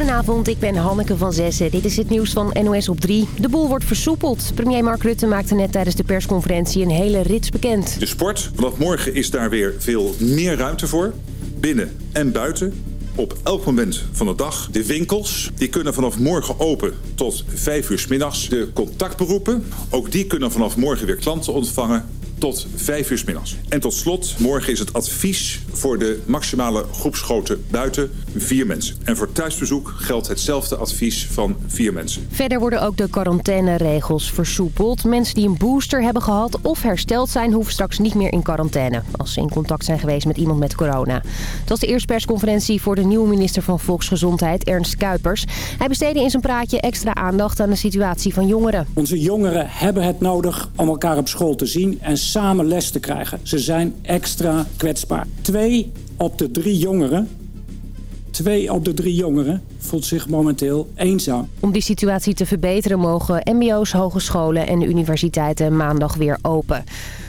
Goedenavond, ik ben Hanneke van Zessen. Dit is het nieuws van NOS op 3. De boel wordt versoepeld. Premier Mark Rutte maakte net tijdens de persconferentie een hele rits bekend. De sport, vanaf morgen is daar weer veel meer ruimte voor. Binnen en buiten. Op elk moment van de dag. De winkels, die kunnen vanaf morgen open tot 5 uur s middags. De contactberoepen, ook die kunnen vanaf morgen weer klanten ontvangen tot 5 uur s middags. En tot slot, morgen is het advies voor de maximale groepsgrootte buiten vier mensen. En voor thuisbezoek geldt hetzelfde advies van vier mensen. Verder worden ook de quarantaineregels versoepeld. Mensen die een booster hebben gehad of hersteld zijn... hoeven straks niet meer in quarantaine... als ze in contact zijn geweest met iemand met corona. Het was de eerste persconferentie voor de nieuwe minister van Volksgezondheid, Ernst Kuipers. Hij besteedde in zijn praatje extra aandacht aan de situatie van jongeren. Onze jongeren hebben het nodig om elkaar op school te zien... en samen les te krijgen. Ze zijn extra kwetsbaar. Twee op de drie jongeren Twee op de drie jongeren voelt zich momenteel eenzaam. Om die situatie te verbeteren mogen mbo's, hogescholen en universiteiten maandag weer open.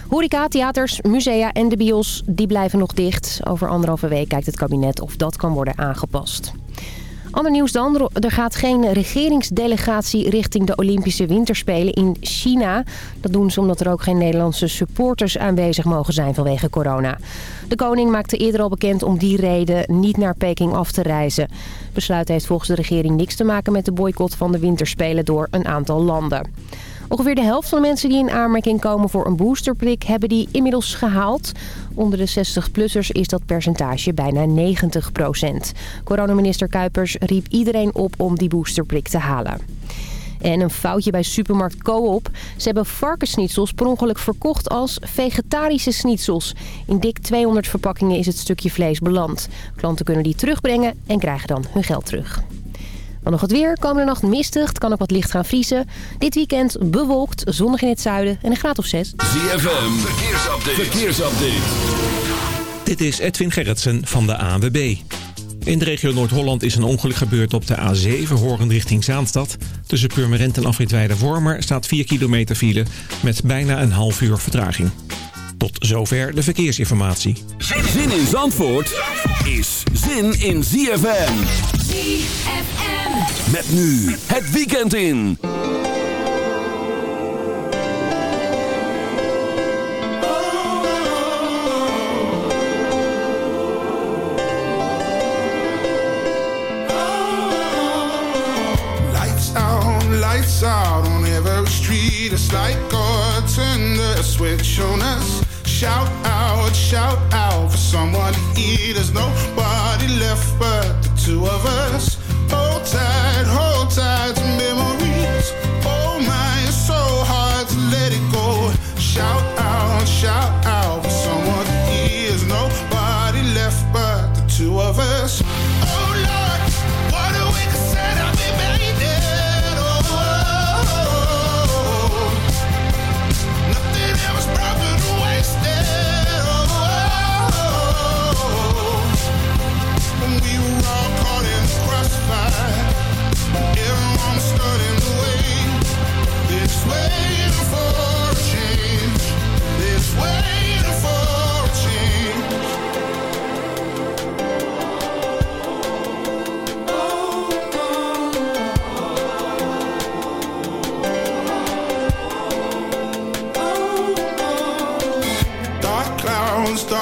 Horeca, theaters, musea en de bios die blijven nog dicht. Over anderhalve week kijkt het kabinet of dat kan worden aangepast. Ander nieuws dan. Er gaat geen regeringsdelegatie richting de Olympische Winterspelen in China. Dat doen ze omdat er ook geen Nederlandse supporters aanwezig mogen zijn vanwege corona. De koning maakte eerder al bekend om die reden niet naar Peking af te reizen. Besluit heeft volgens de regering niks te maken met de boycott van de Winterspelen door een aantal landen. Ongeveer de helft van de mensen die in aanmerking komen voor een boosterprik hebben die inmiddels gehaald. Onder de 60-plussers is dat percentage bijna 90 procent. Coronaminister Kuipers riep iedereen op om die boosterprik te halen. En een foutje bij supermarkt Coop. Ze hebben varkensschnitzels per ongeluk verkocht als vegetarische schnitzels. In dik 200 verpakkingen is het stukje vlees beland. Klanten kunnen die terugbrengen en krijgen dan hun geld terug. Dan nog het weer. Komende nacht mistig. Het kan ook wat licht gaan vriezen. Dit weekend bewolkt, zonnig in het zuiden en een graad of 6. ZFM, verkeersupdate. verkeersupdate. Dit is Edwin Gerritsen van de ANWB. In de regio Noord-Holland is een ongeluk gebeurd op de A7 horend richting Zaanstad. Tussen Purmerend en Afritweide Wormer staat 4 kilometer file met bijna een half uur vertraging. Tot zover de verkeersinformatie. Zin in Zandvoort is zin in ZFM. ZFM. Met nu het weekend in. Lights out, lights out on every street. It's like God turned the switch on us. Shout out, shout out for someone to hear. There's nobody left but the two of us. Hold tight, hold tight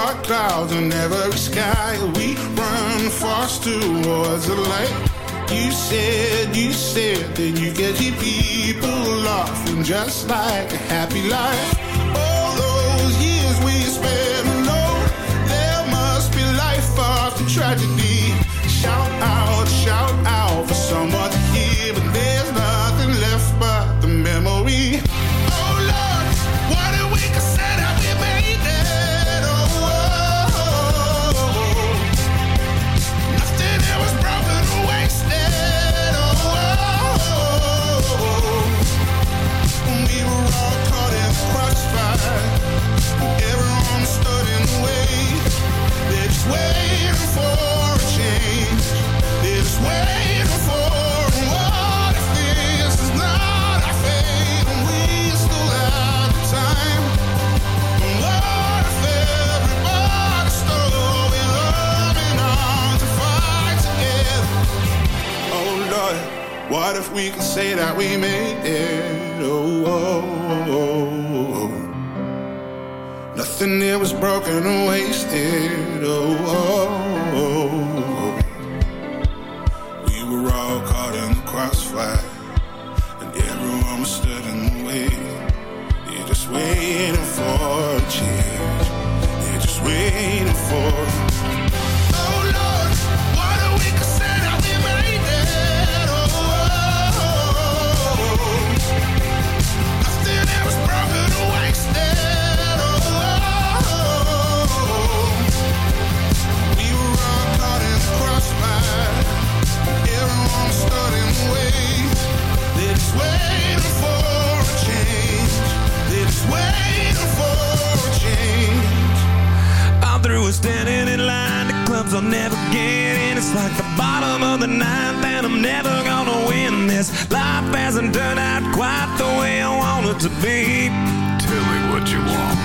dark clouds in every sky. We run fast towards the light. You said, you said that you get your people laughing just like a happy life. What if we could say that we made it? Oh, oh, oh, oh. oh, oh. Nothing here was broken or wasted. Oh, oh, oh, want to be. Tell me what you want.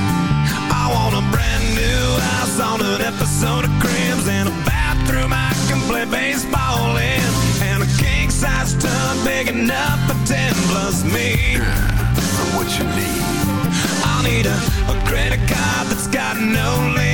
I want a brand new house on an episode of Cribs and a bathroom I can play baseball in, and a king size tub big enough for ten plus me. So what you need? I'll need a, a credit card that's got no limit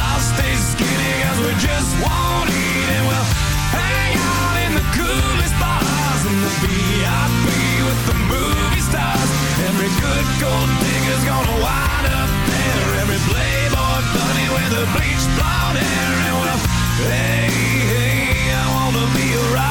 skinny we just won't eat and we'll hang out in the coolest bars in the VIP with the movie stars. Every good gold digger's gonna wind up there. Every playboy bunny with a bleached blonde hair. And well, hey, hey, I wanna be a rock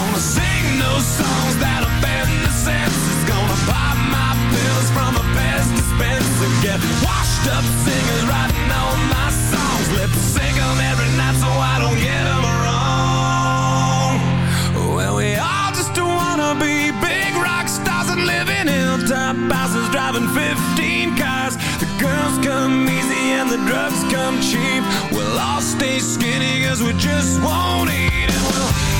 Gonna sing those songs that offend the senses. Gonna pop my pills from a Pez dispenser. Get washed up singers writing all my songs. Lip sync 'em every night so I don't get 'em wrong. Well, we all just wanna be big rock stars and live in hilltop houses driving 15 cars. The girls come easy and the drugs come cheap. We'll all stay skinny cause we just won't eat and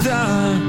star.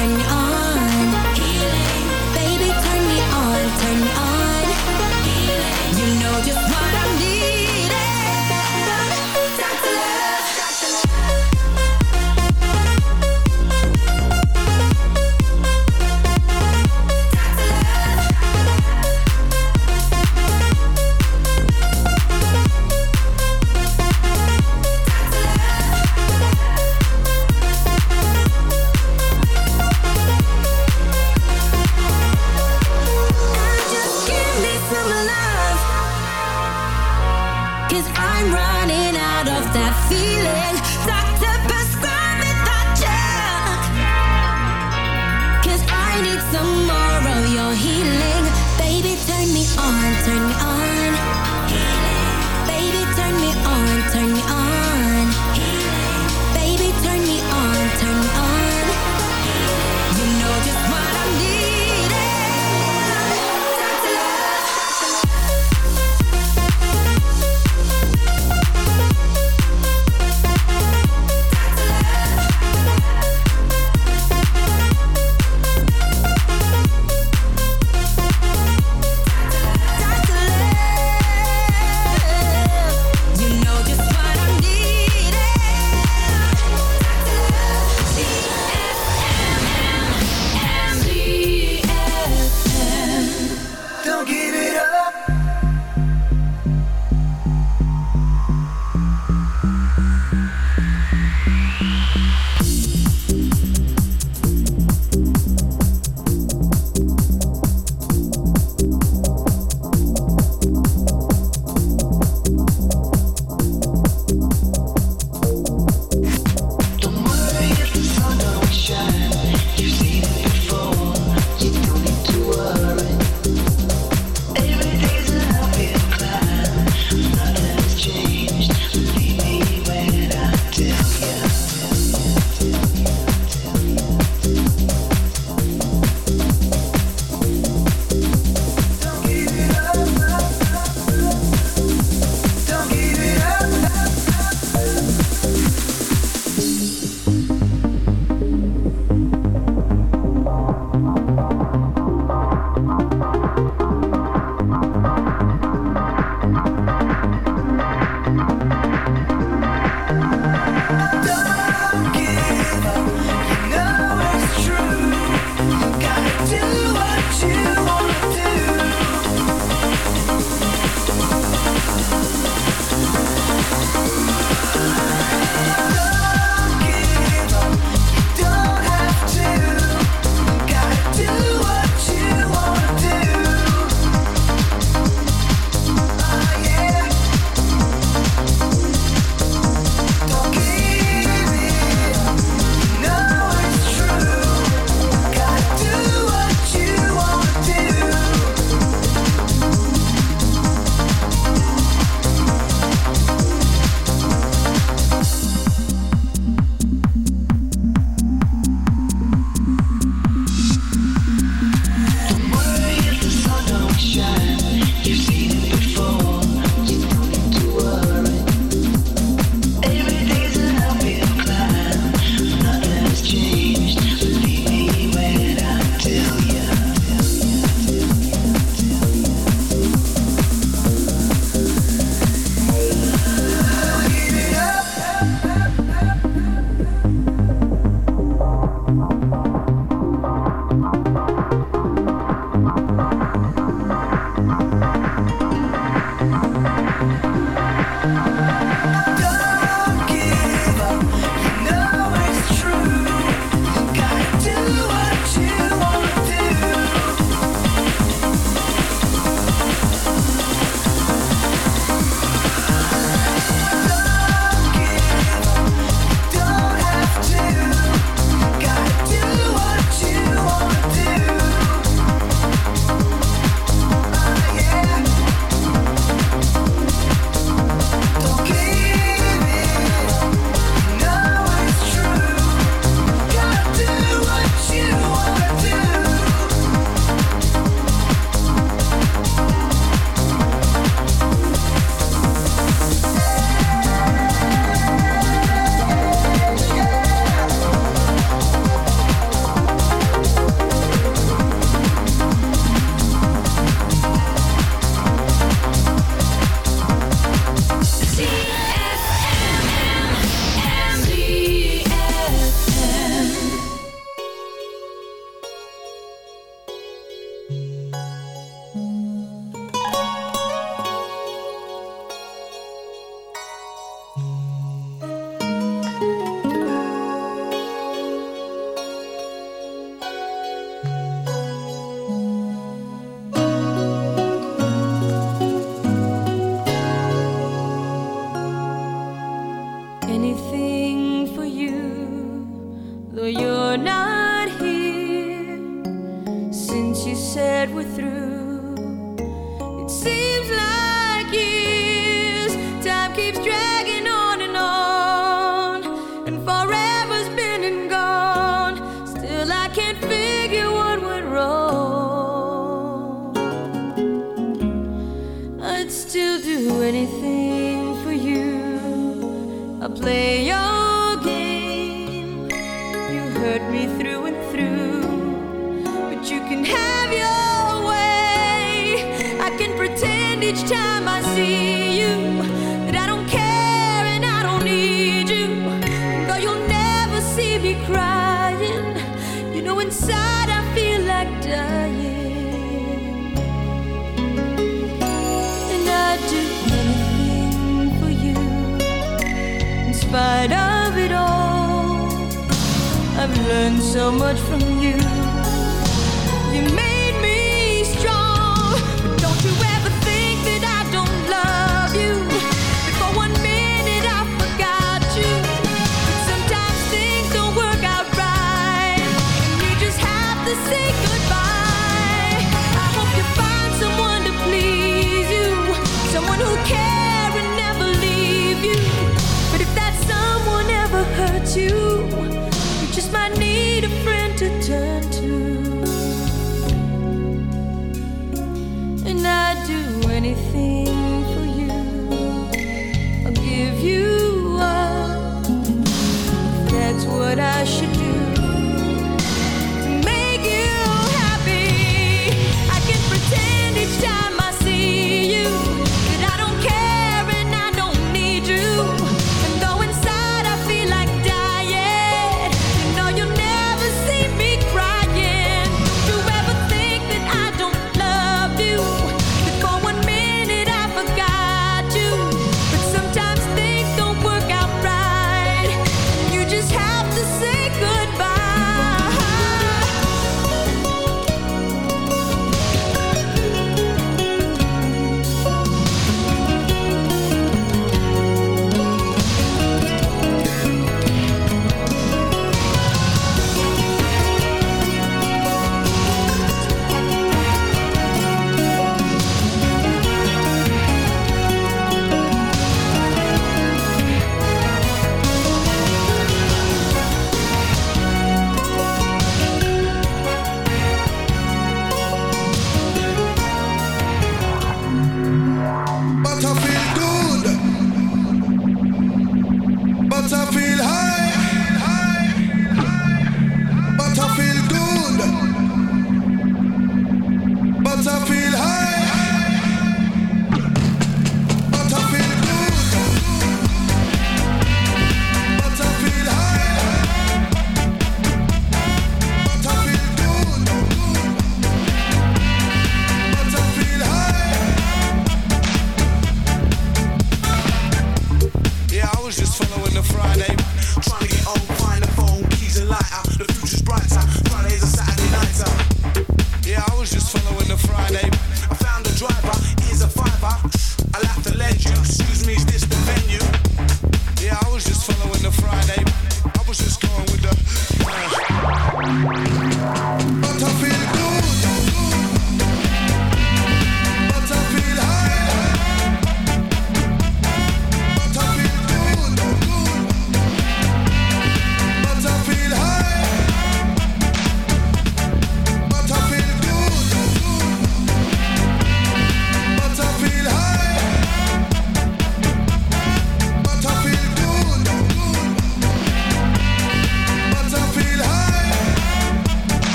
Turn me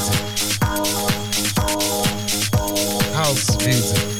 music, house music.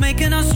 Making us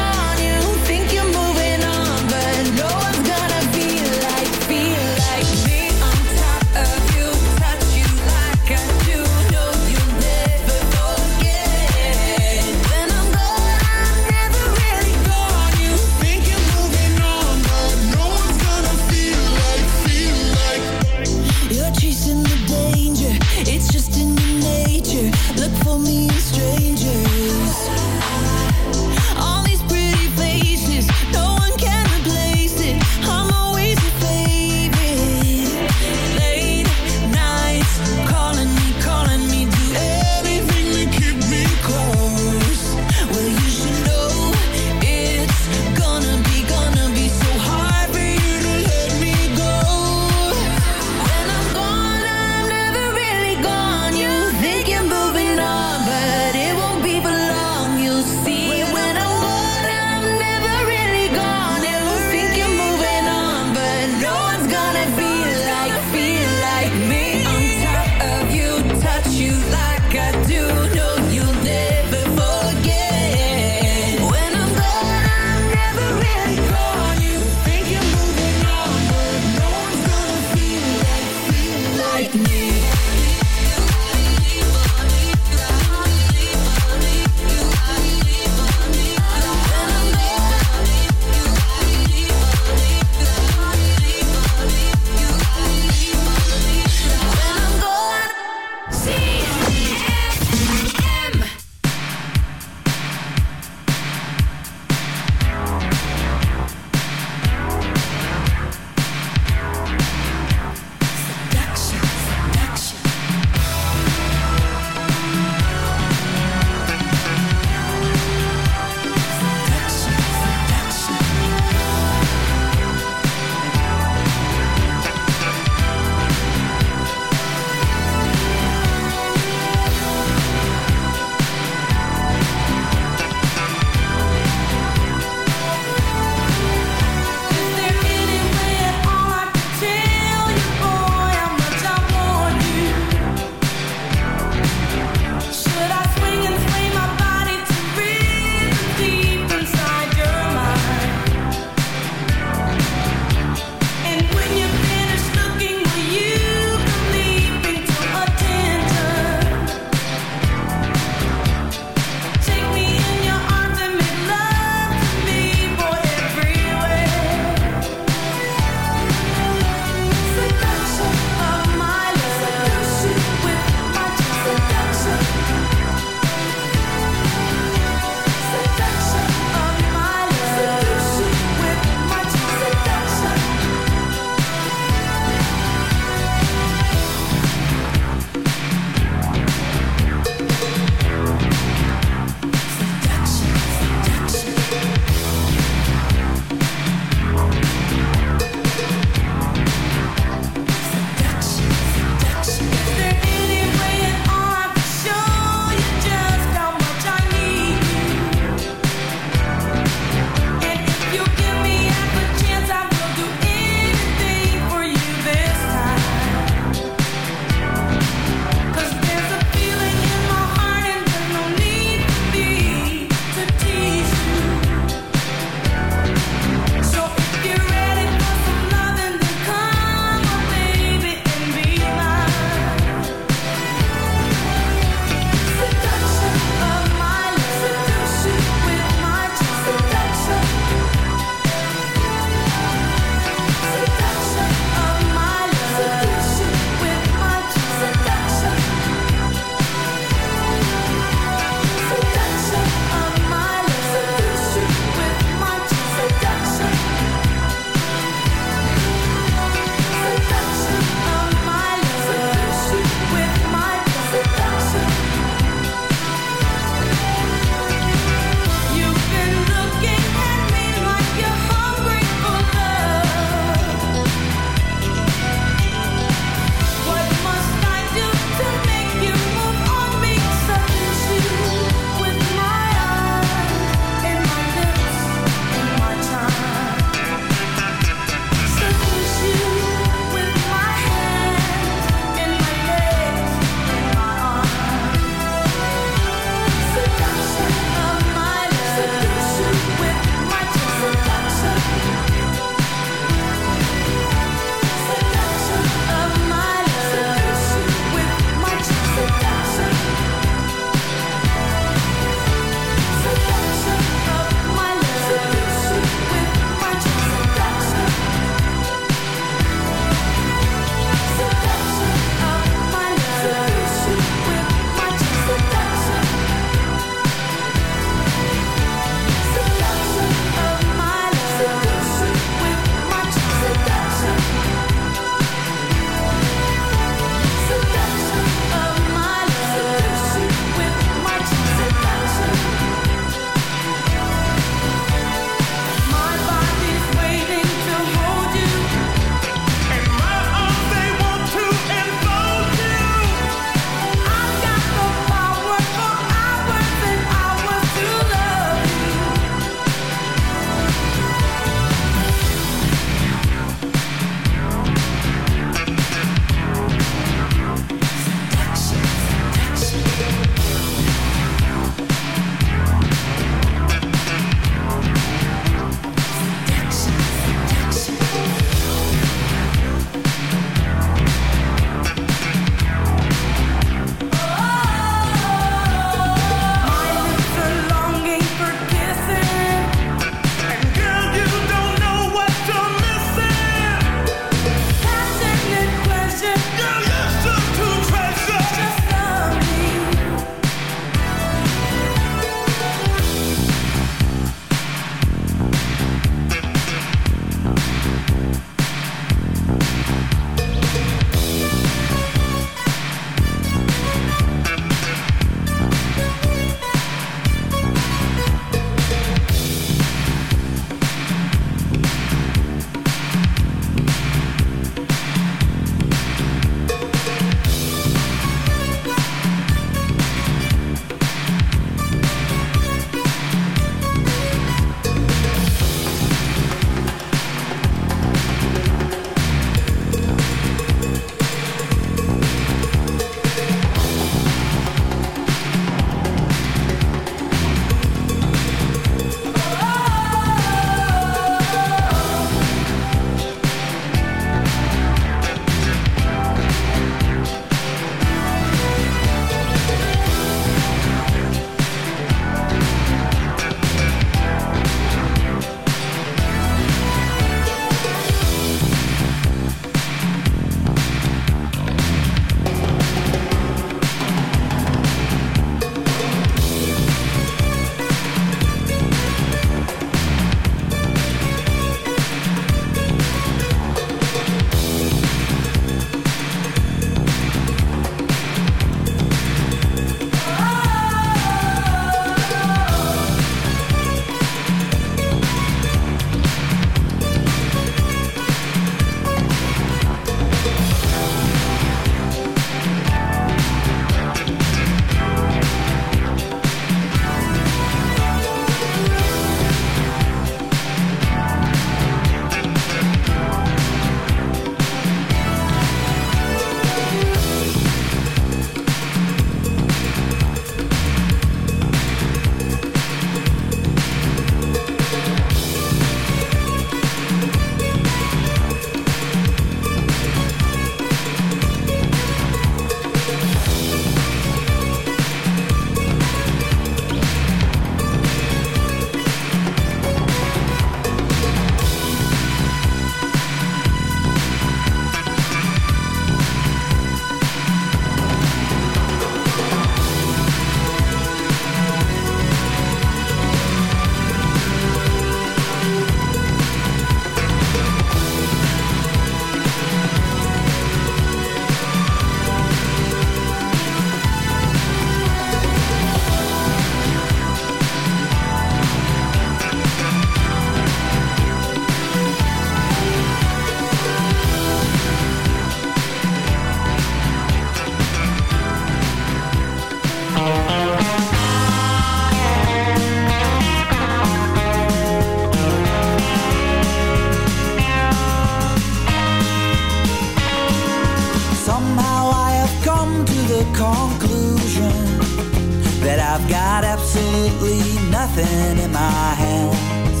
I've got absolutely nothing in my hands.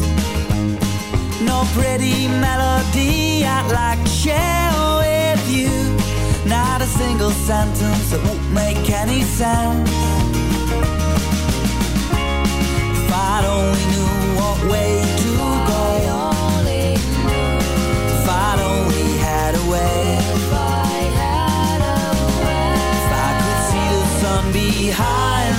No pretty melody I'd like to share with you. Not a single sentence that won't make any sense. If I'd only knew what way to go. If I'd only had a way. If I could see the sun behind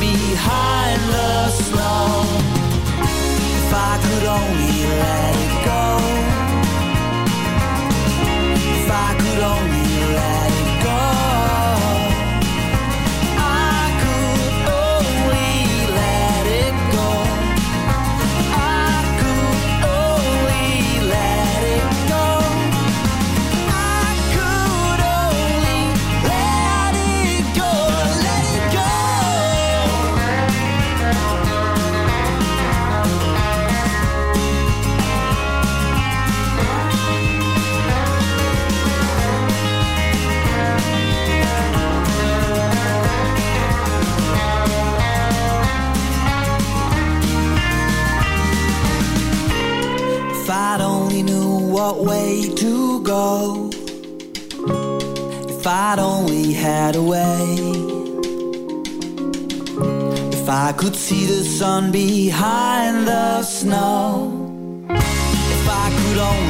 behind the snow. If I could only let I'd only had a way. If I could see the sun behind the snow. If I could only